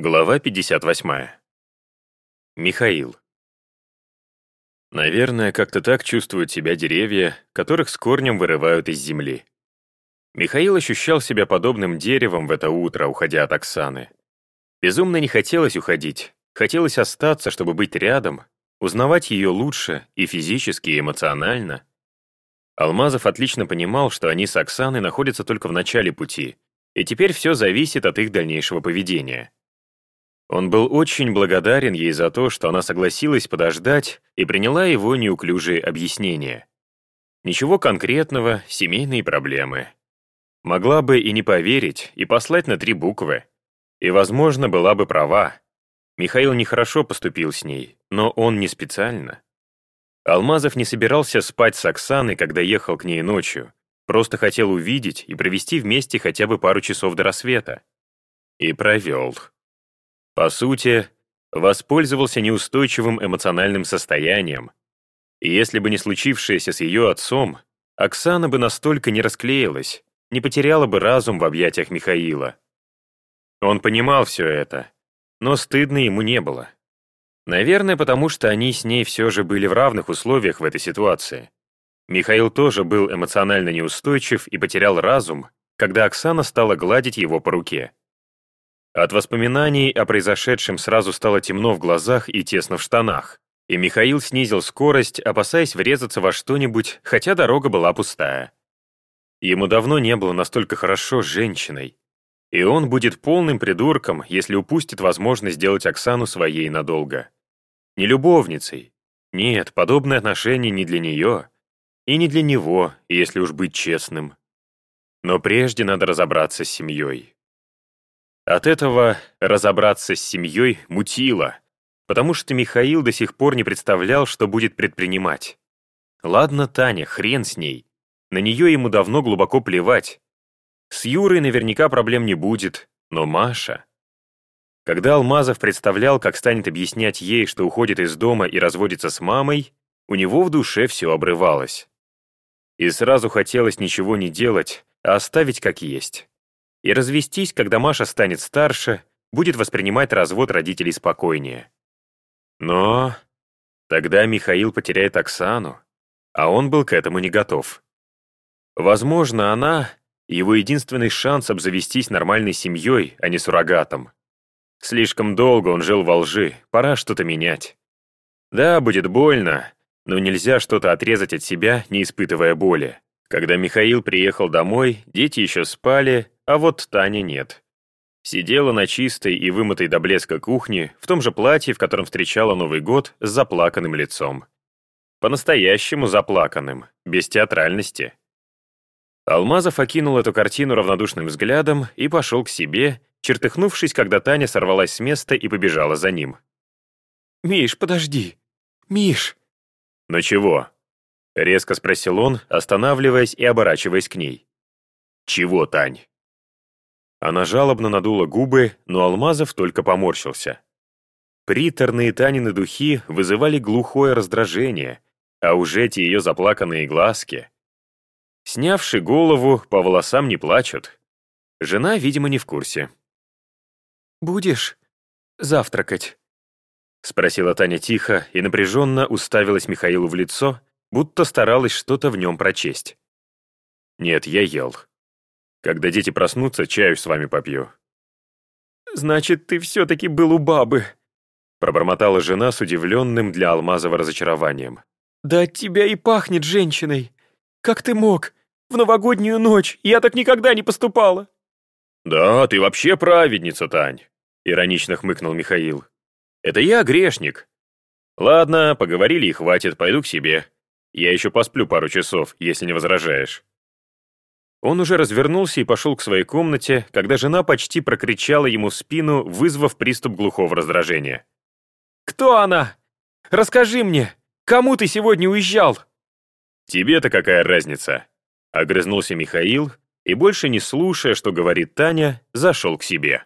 Глава 58. Михаил. Наверное, как-то так чувствуют себя деревья, которых с корнем вырывают из земли. Михаил ощущал себя подобным деревом в это утро, уходя от Оксаны. Безумно не хотелось уходить, хотелось остаться, чтобы быть рядом, узнавать ее лучше и физически, и эмоционально. Алмазов отлично понимал, что они с Оксаной находятся только в начале пути, и теперь все зависит от их дальнейшего поведения. Он был очень благодарен ей за то, что она согласилась подождать и приняла его неуклюжие объяснения. Ничего конкретного, семейные проблемы. Могла бы и не поверить, и послать на три буквы. И, возможно, была бы права. Михаил нехорошо поступил с ней, но он не специально. Алмазов не собирался спать с Оксаной, когда ехал к ней ночью. Просто хотел увидеть и провести вместе хотя бы пару часов до рассвета. И провел. По сути, воспользовался неустойчивым эмоциональным состоянием. И если бы не случившееся с ее отцом, Оксана бы настолько не расклеилась, не потеряла бы разум в объятиях Михаила. Он понимал все это, но стыдно ему не было. Наверное, потому что они с ней все же были в равных условиях в этой ситуации. Михаил тоже был эмоционально неустойчив и потерял разум, когда Оксана стала гладить его по руке. От воспоминаний о произошедшем сразу стало темно в глазах и тесно в штанах, и Михаил снизил скорость, опасаясь врезаться во что-нибудь, хотя дорога была пустая. Ему давно не было настолько хорошо с женщиной, и он будет полным придурком, если упустит возможность сделать Оксану своей надолго. Не любовницей. Нет, подобное отношение не для нее. И не для него, если уж быть честным. Но прежде надо разобраться с семьей. От этого разобраться с семьей мутило, потому что Михаил до сих пор не представлял, что будет предпринимать. Ладно, Таня, хрен с ней. На нее ему давно глубоко плевать. С Юрой наверняка проблем не будет, но Маша... Когда Алмазов представлял, как станет объяснять ей, что уходит из дома и разводится с мамой, у него в душе все обрывалось. И сразу хотелось ничего не делать, а оставить как есть и развестись, когда Маша станет старше, будет воспринимать развод родителей спокойнее. Но тогда Михаил потеряет Оксану, а он был к этому не готов. Возможно, она — его единственный шанс обзавестись нормальной семьей, а не суррогатом. Слишком долго он жил во лжи, пора что-то менять. Да, будет больно, но нельзя что-то отрезать от себя, не испытывая боли. Когда Михаил приехал домой, дети еще спали, а вот Таня нет. Сидела на чистой и вымытой до блеска кухне, в том же платье, в котором встречала Новый год, с заплаканным лицом. По-настоящему заплаканным, без театральности. Алмазов окинул эту картину равнодушным взглядом и пошел к себе, чертыхнувшись, когда Таня сорвалась с места и побежала за ним. «Миш, подожди! Миш!» «Ну чего?» — резко спросил он, останавливаясь и оборачиваясь к ней. «Чего, Тань?» Она жалобно надула губы, но Алмазов только поморщился. Приторные Танины духи вызывали глухое раздражение, а уже эти ее заплаканные глазки. Снявши голову, по волосам не плачут. Жена, видимо, не в курсе. «Будешь завтракать?» — спросила Таня тихо и напряженно уставилась Михаилу в лицо, будто старалась что-то в нем прочесть. «Нет, я ел», когда дети проснутся, чаю с вами попью». «Значит, ты все-таки был у бабы», пробормотала жена с удивленным для Алмазова разочарованием. «Да от тебя и пахнет женщиной. Как ты мог? В новогоднюю ночь я так никогда не поступала». «Да, ты вообще праведница, Тань», иронично хмыкнул Михаил. «Это я грешник. Ладно, поговорили и хватит, пойду к себе. Я еще посплю пару часов, если не возражаешь». Он уже развернулся и пошел к своей комнате, когда жена почти прокричала ему в спину, вызвав приступ глухого раздражения. «Кто она? Расскажи мне, кому ты сегодня уезжал?» «Тебе-то какая разница?» Огрызнулся Михаил и, больше не слушая, что говорит Таня, зашел к себе.